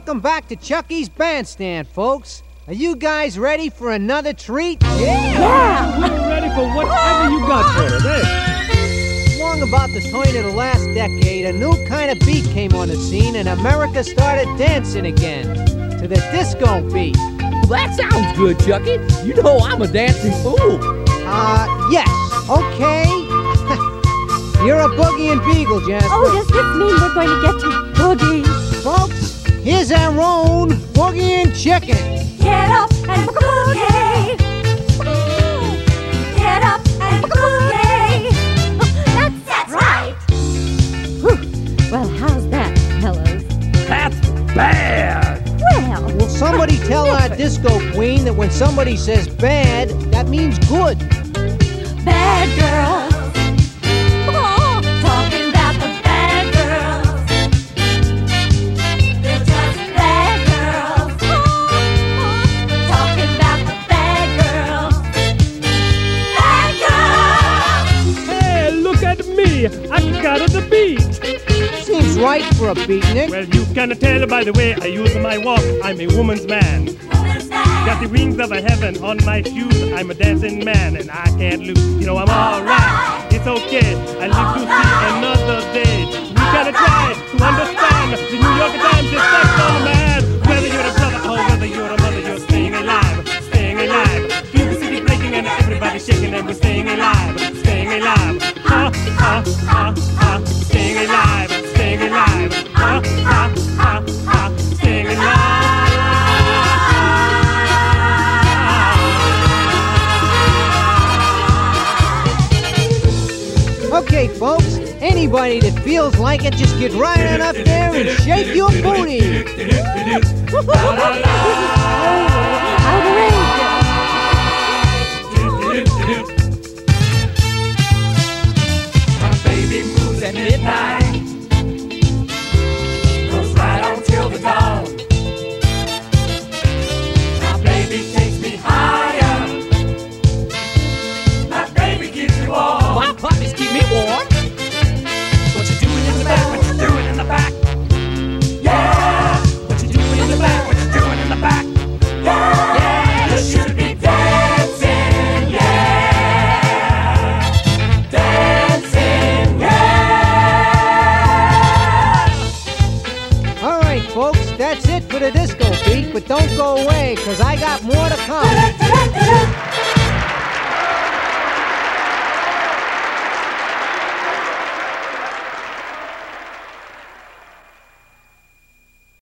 Welcome back to Chuck E.'s Bandstand, folks. Are you guys ready for another treat? Yeah! We're ready for whatever you got for us, eh? Long about the turn of the last decade, a new kind of beat came on the scene, and America started dancing again to the disco beat. Well, that sounds good, Chucky. You know I'm a dancing fool. Uh, yes, okay. You're a boogie and beagle, Jasper. Oh, does this mean we're going to get to boogie? Folks, here's our own boogie and chicken. Get up and boogie. Get up and boogie. That's, that's right. Whew. Well, how's that, fellows? That's bad. Well, Will somebody tell our disco queen that when somebody says bad, that means good? bad girls. Me. I got the beat. Seems right for a beatnik. Well, you can tell by the way I use my walk. I'm a woman's man. Woman's bad. Got the wings of a heaven on my shoes. I'm a dancing man and I can't lose. You know I'm alright. It's okay. I live to see another day. Okay, folks, anybody that feels like it, just get right on up there and shake your booty. that's it for the disco beat, but don't go away, because I got more to come.